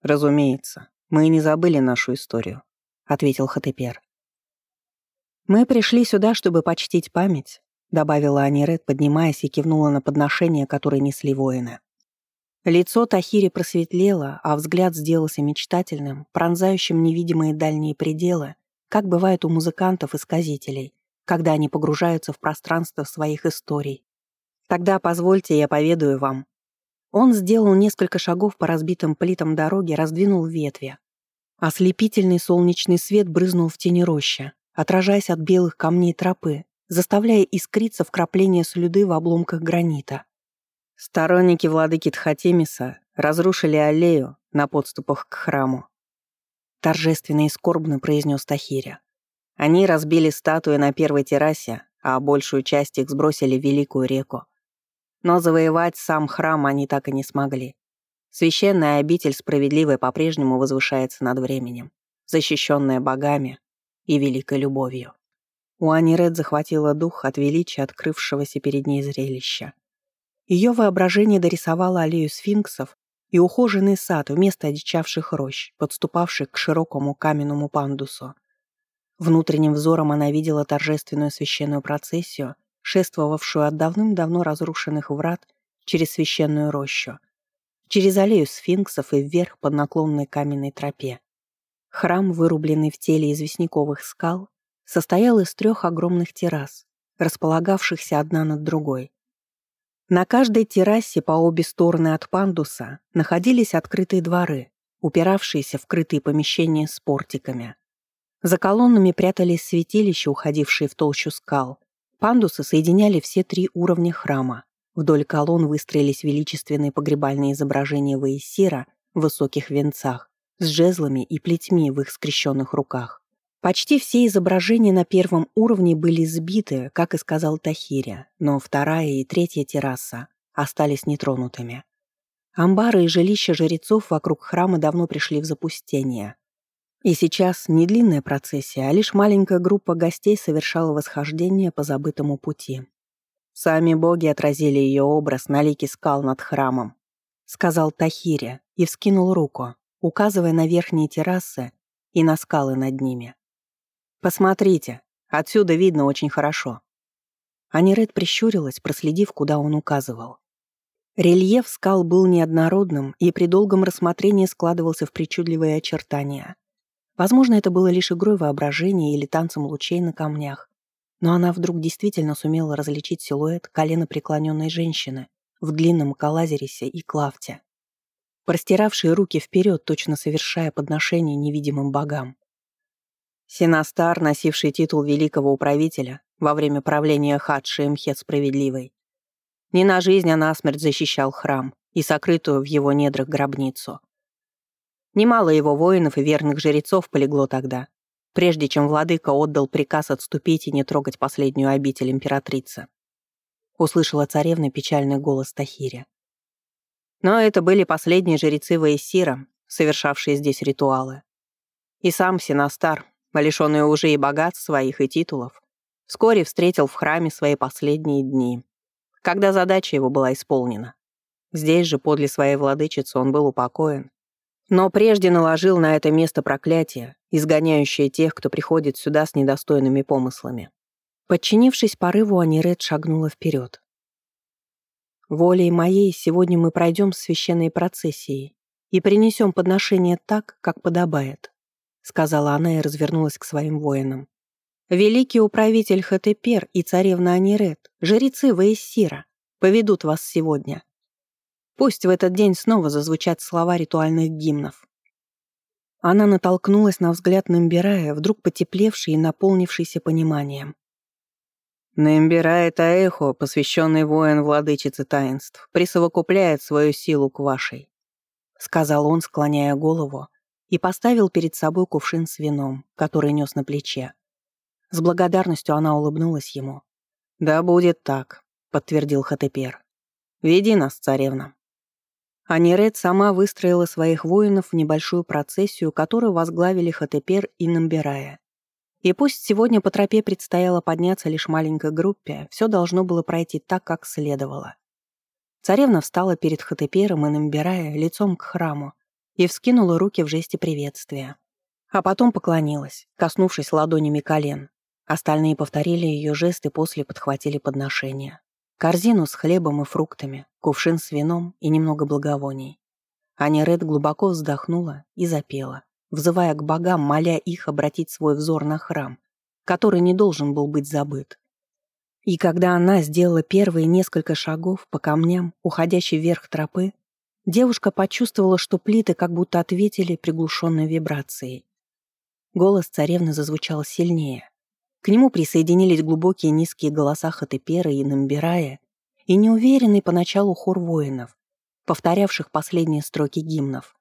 «Разумеется», «Мы не забыли нашу историю», — ответил Хатепер. «Мы пришли сюда, чтобы почтить память», — добавила Аниред, поднимаясь и кивнула на подношения, которые несли воины. Лицо Тахири просветлело, а взгляд сделался мечтательным, пронзающим невидимые дальние пределы, как бывает у музыкантов-исказителей, когда они погружаются в пространство своих историй. «Тогда позвольте, я поведаю вам», он сделал несколько шагов по разбитым плитам дороги, раздвинул ветви. Ослепительный солнечный свет брызнул в тени рощи, отражаясь от белых камней тропы, заставляя искриться вкрапления слюды в обломках гранита. Сторонники владыки Тхатемиса разрушили аллею на подступах к храму. Торжественно и скорбно произнес Тахиря. Они разбили статуи на первой террасе, а большую часть их сбросили в Великую реку. Но завоевать сам храм они так и не смогли. Священная обитель справедливой по-прежнему возвышается над временем, защищенная богами и великой любовью. У Аниред захватило дух от величия открывшегося перед ней зрелища. Ее воображение дорисовало аллею сфинксов и ухоженный сад вместо одичавших рощ, подступавших к широкому каменному пандусу. Внутренним взором она видела торжественную священную процессию — шествовавшую от давным-давно разрушенных врат через священную рощу, через аллею сфинксов и вверх по наклонной каменной тропе. Храм, вырубленный в теле известняковых скал, состоял из трех огромных террас, располагавшихся одна над другой. На каждой террасе по обе стороны от пандуса находились открытые дворы, упиравшиеся в крытые помещения с портиками. За колоннами прятались святилища, уходившие в толщу скал, Пандусы соединяли все три уровня храма. Вдоль колонн выстроились величественные погребальные изображения Ваесира в высоких венцах, с жезлами и плетьми в их скрещенных руках. Почти все изображения на первом уровне были сбиты, как и сказал Тахиря, но вторая и третья терраса остались нетронутыми. Амбары и жилища жрецов вокруг храма давно пришли в запустение. И сейчас не длинная процессия, а лишь маленькая группа гостей совершала восхождение по забытому пути. Сами боги отразили ее образ на лике скал над храмом, сказал Тахиря и вскинул руку, указывая на верхние террасы и на скалы над ними. «Посмотрите, отсюда видно очень хорошо». Аниред прищурилась, проследив, куда он указывал. Рельеф скал был неоднородным и при долгом рассмотрении складывался в причудливые очертания. Возможно, это было лишь игрой воображения или танцем лучей на камнях. Но она вдруг действительно сумела различить силуэт колено преклоненной женщины в длинном калазерисе и клавте, простиравшие руки вперед, точно совершая подношение невидимым богам. Синастар, носивший титул великого управителя во время правления Хадши Мхет Справедливой, не на жизнь, а на смерть защищал храм и сокрытую в его недрах гробницу. Немало его воинов и верных жрецов полегло тогда, прежде чем владыка отдал приказ отступить и не трогать последнюю обитель императрицы. Услышала царевна печальный голос Тахиря. Но это были последние жрецы Ваесира, совершавшие здесь ритуалы. И сам Синастар, лишенный уже и богатств своих, и титулов, вскоре встретил в храме свои последние дни, когда задача его была исполнена. Здесь же, подле своей владычицы, он был упокоен. Но прежде наложил на это место проклятие, изгоняющее тех, кто приходит сюда с недостойными помыслами. Подчинившись порыву, Аниред шагнула вперед. «Волей моей сегодня мы пройдем священные процессии и принесем подношение так, как подобает», сказала она и развернулась к своим воинам. «Великий управитель Хатепер и царевна Аниред, жрецы Ваессира, поведут вас сегодня. Пусть в этот день снова зазвучат слова ритуальных гимнов». Она натолкнулась на взгляд Намбирая, вдруг потеплевший и наполнившийся пониманием. Намбирая Таэхо, посвященный воин владычицы таинств, присовокупляет свою силу к вашей», — сказал он, склоняя голову, и поставил перед собой кувшин с вином, который нес на плече. С благодарностью она улыбнулась ему. «Да будет так», — подтвердил Хатепер. «Веди нас, царевна». Аниред сама выстроила своих воинов в небольшую процессию, которую возглавили Хатепер и Намбирая. И пусть сегодня по тропе предстояло подняться лишь маленькой группе, все должно было пройти так, как следовало. Царевна встала перед Хатепером и Намбирая лицом к храму и вскинула руки в жесте приветствия. А потом поклонилась, коснувшись ладонями колен. Остальные повторили ее жест и после подхватили подношение. Корзину с хлебом и фруктами, кувшин с вином и немного благовоний. Аня Ред глубоко вздохнула и запела взывая к богам, моля их обратить свой взор на храм, который не должен был быть забыт. И когда она сделала первые несколько шагов по камням, уходящей вверх тропы, девушка почувствовала, что плиты как будто ответили приглушенной вибрацией. Голос царевны зазвучал сильнее. К нему присоединились глубокие низкие голоса Хатепера и Намбирая и неуверенный поначалу хор воинов, повторявших последние строки гимнов.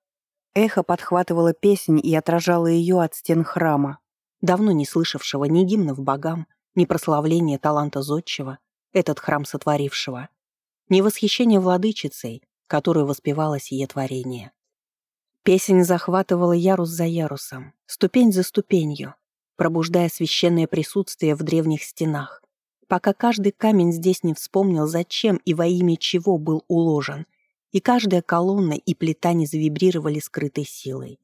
Эхо подхватывало песнь и отражало ее от стен храма, давно не слышавшего ни гимнов богам, ни прославления таланта зодчего, этот храм сотворившего, ни восхищения владычицей, которую воспевало сие творение. Песнь захватывала ярус за ярусом, ступень за ступенью, пробуждая священное присутствие в древних стенах, пока каждый камень здесь не вспомнил, зачем и во имя чего был уложен, и каждая колонна и плита не завибрировали скрытой силой.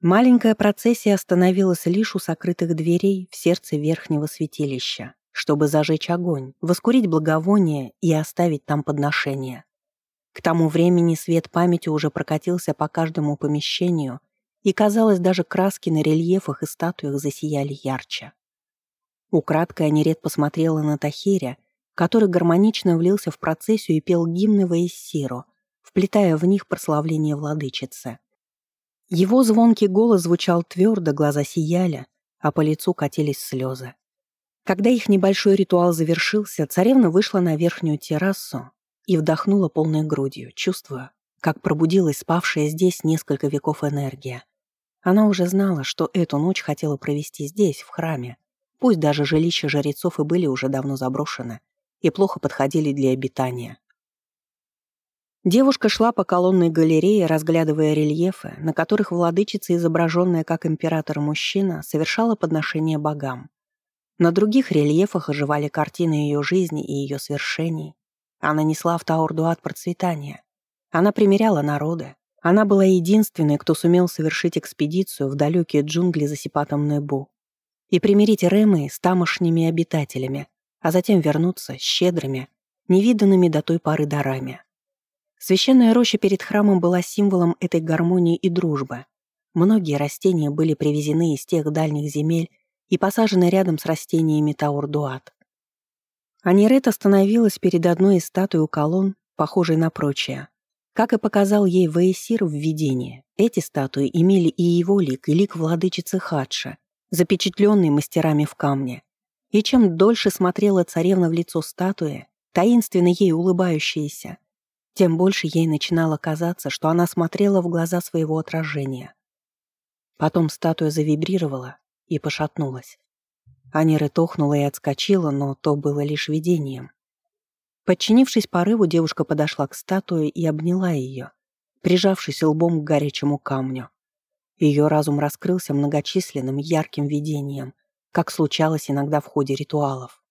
Маленькая процессия остановилась лишь у сокрытых дверей в сердце верхнего святилища, чтобы зажечь огонь, воскурить благовоние и оставить там подношение. К тому времени свет памяти уже прокатился по каждому помещению, и, казалось, даже краски на рельефах и статуях засияли ярче. Украдкой Аниред посмотрела на Тахиря, который гармонично влился в процессию и пел гимны Ваессиру, вплетая в них прославление владычицы. Его звонкий голос звучал твердо, глаза сияли, а по лицу катились слезы. Когда их небольшой ритуал завершился, царевна вышла на верхнюю террасу и вдохнула полной грудью, чувствуя, как пробудилась спавшая здесь несколько веков энергия. Она уже знала, что эту ночь хотела провести здесь, в храме, пусть даже жилища жрецов и были уже давно заброшены и плохо подходили для обитания. Девушка шла по колонной галерее, разглядывая рельефы, на которых владычица, изображенная как император-мужчина, совершала подношение богам. На других рельефах оживали картины ее жизни и ее свершений. Она несла в Таурдуат процветание. Она примеряла народы. Она была единственной, кто сумел совершить экспедицию в далекие джунгли за Сипатом Небу и примирить Ремы с тамошними обитателями, а затем вернуться щедрыми, невиданными до той поры дарами. Священная роща перед храмом была символом этой гармонии и дружбы. Многие растения были привезены из тех дальних земель и посажены рядом с растениями Таурдуат. Анирет остановилась перед одной из статуй у колонн, похожей на прочие. Как и показал ей Ваесир в видении, эти статуи имели и его лик, и лик владычицы Хадша, запечатленный мастерами в камне. И чем дольше смотрела царевна в лицо статуи, таинственно ей улыбающейся, тем больше ей начинало казаться, что она смотрела в глаза своего отражения. Потом статуя завибрировала и пошатнулась. Анира тохнула и отскочила, но то было лишь видением. Подчинившись порыву, девушка подошла к статуе и обняла ее, прижавшись лбом к горячему камню. Ее разум раскрылся многочисленным ярким видением, как случалось иногда в ходе ритуалов.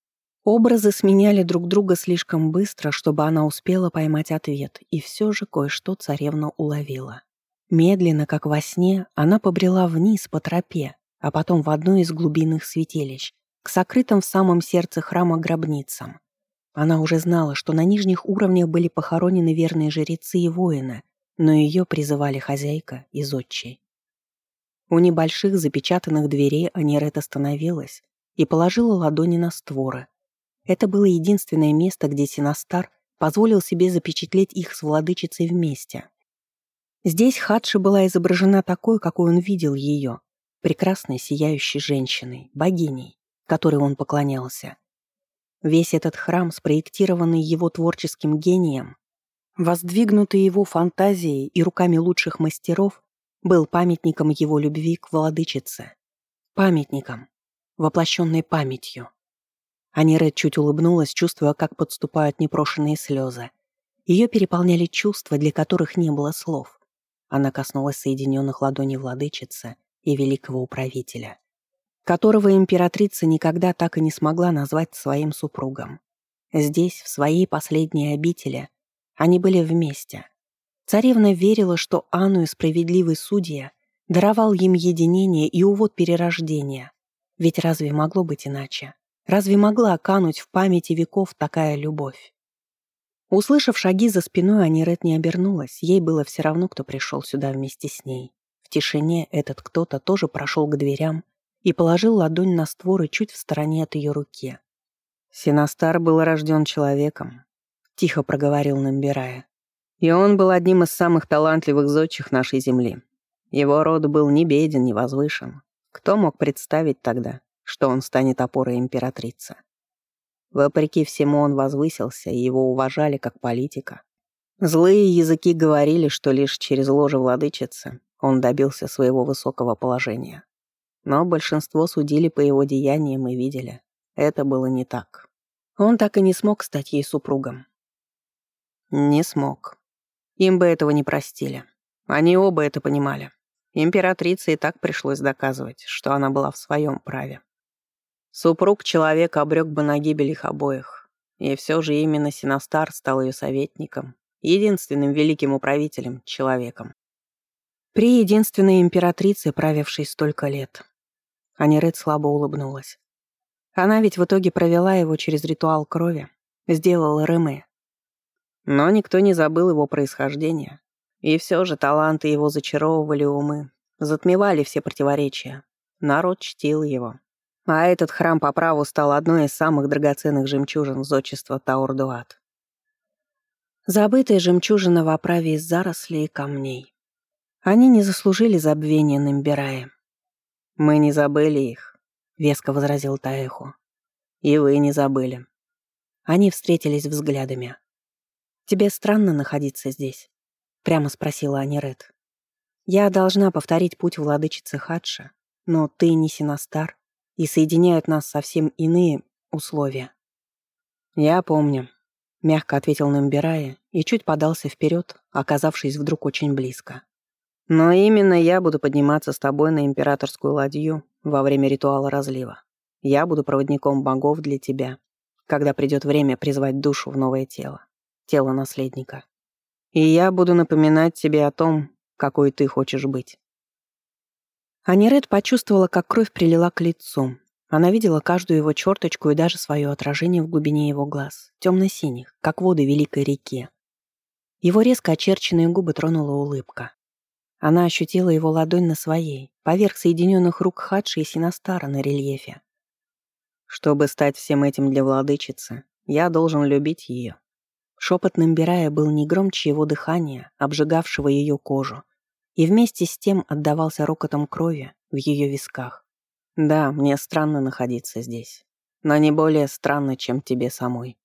Образы сменяли друг друга слишком быстро, чтобы она успела поймать ответ, и все же кое-что царевна уловила. Медленно, как во сне, она побрела вниз по тропе, а потом в одно из глубинных святилищ, к сокрытым в самом сердце храма гробницам. Она уже знала, что на нижних уровнях были похоронены верные жрецы и воины, но ее призывали хозяйка и зодчий. У небольших запечатанных дверей Анирет остановилась и положила ладони на створы. Это было единственное место, где Синастар позволил себе запечатлеть их с владычицей вместе. Здесь Хадша была изображена такой, какой он видел ее, прекрасной сияющей женщиной, богиней, которой он поклонялся. Весь этот храм, спроектированный его творческим гением, воздвигнутый его фантазией и руками лучших мастеров, был памятником его любви к владычице. Памятником, воплощенной памятью. Аниред чуть улыбнулась, чувствуя, как подступают непрошенные слезы. Ее переполняли чувства, для которых не было слов. Она коснулась соединенных ладоней владычицы и великого управителя, которого императрица никогда так и не смогла назвать своим супругом. Здесь, в своей последней обители, они были вместе, Царевна верила, что Анну и справедливый судья даровал им единение и увод перерождения. Ведь разве могло быть иначе? Разве могла кануть в памяти веков такая любовь? Услышав шаги за спиной, Анирет не обернулась. Ей было все равно, кто пришел сюда вместе с ней. В тишине этот кто-то тоже прошел к дверям и положил ладонь на створы чуть в стороне от ее руки. «Синастар был рожден человеком», — тихо проговорил Намбирая. И он был одним из самых талантливых зодчих нашей земли. Его род был не беден, не возвышен. Кто мог представить тогда, что он станет опорой императрицы? Вопреки всему он возвысился, и его уважали как политика. Злые языки говорили, что лишь через ложе владычицы он добился своего высокого положения. Но большинство судили по его деяниям и видели. Это было не так. Он так и не смог стать ей супругом. Не смог. Им бы этого не простили. Они оба это понимали. Императрице и так пришлось доказывать, что она была в своем праве. Супруг человека обрек бы на гибель их обоих. И все же именно Синастар стал ее советником, единственным великим управителем, человеком. При единственной императрице, правившей столько лет. Аниред слабо улыбнулась. Она ведь в итоге провела его через ритуал крови, сделала Ремы, но никто не забыл его происхождение. И все же таланты его зачаровывали умы, затмевали все противоречия. Народ чтил его. А этот храм по праву стал одной из самых драгоценных жемчужин зодчества Таурдуат. Забытая жемчужина в оправе из зарослей и камней. Они не заслужили забвения Намбирая. «Мы не забыли их», — веско возразил Таэху. «И вы не забыли». Они встретились взглядами. «Тебе странно находиться здесь?» — прямо спросила Аниред. «Я должна повторить путь владычицы Хадша, но ты не Синастар, и соединяют нас совсем иные условия». «Я помню», — мягко ответил Намбирая и чуть подался вперед, оказавшись вдруг очень близко. «Но именно я буду подниматься с тобой на императорскую ладью во время ритуала разлива. Я буду проводником богов для тебя, когда придет время призвать душу в новое тело тело наследника. И я буду напоминать тебе о том, какой ты хочешь быть. Аниред почувствовала, как кровь прилила к лицу. Она видела каждую его черточку и даже свое отражение в глубине его глаз, темно-синих, как воды великой реки. Его резко очерченные губы тронула улыбка. Она ощутила его ладонь на своей, поверх соединенных рук Хадши и Синастара на рельефе. Чтобы стать всем этим для владычицы, я должен любить ее. Шепот Намбирая был не громче его дыхания, обжигавшего ее кожу, и вместе с тем отдавался рокотом крови в ее висках. «Да, мне странно находиться здесь, но не более странно, чем тебе самой».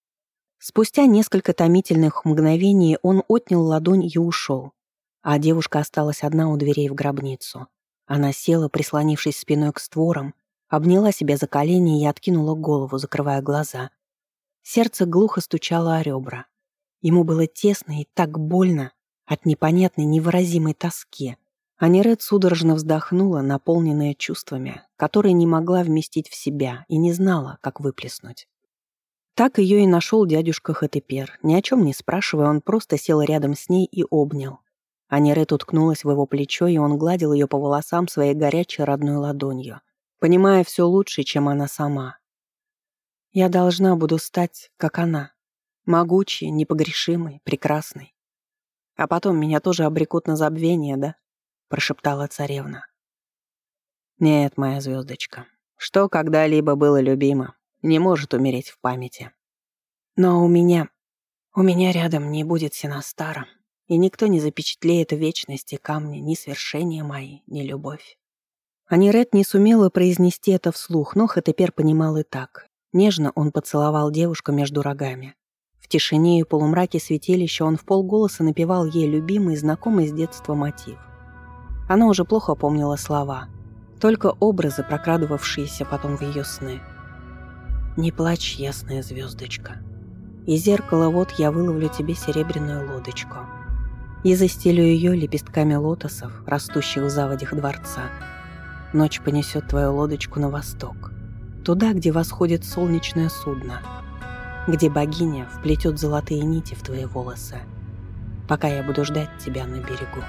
Спустя несколько томительных мгновений он отнял ладонь и ушел, а девушка осталась одна у дверей в гробницу. Она села, прислонившись спиной к створам, обняла себя за колени и откинула голову, закрывая глаза. Сердце глухо стучало о ребра. Ему было тесно и так больно от непонятной невыразимой тоски. Аниред судорожно вздохнула, наполненная чувствами, которые не могла вместить в себя и не знала, как выплеснуть. Так ее и нашел дядюшка Хатепер. Ни о чем не спрашивая, он просто сел рядом с ней и обнял. Аниред уткнулась в его плечо, и он гладил ее по волосам своей горячей родной ладонью, понимая все лучше, чем она сама. «Я должна буду стать, как она, могучей, непогрешимой, прекрасной. А потом меня тоже обрекут на забвение, да?» — прошептала царевна. «Нет, моя звездочка, что когда-либо было любимо, не может умереть в памяти. Но у меня... У меня рядом не будет Синастара, и никто не запечатлеет вечности камни ни свершения мои, ни любовь. Аниред не сумела произнести это вслух, но Хатепер понимал и так. Нежно он поцеловал девушку между рогами. В тишине и полумраке святилища он в полголоса напевал ей любимый, знакомый с детства мотив. Она уже плохо помнила слова, только образы, прокрадывавшиеся потом в ее сны — не плачь, ясная звездочка. Из зеркала вот я выловлю тебе серебряную лодочку. И застелю ее лепестками лотосов, растущих в заводях дворца. Ночь понесет твою лодочку на восток. Туда, где восходит солнечное судно. Где богиня вплетет золотые нити в твои волосы. Пока я буду ждать тебя на берегу.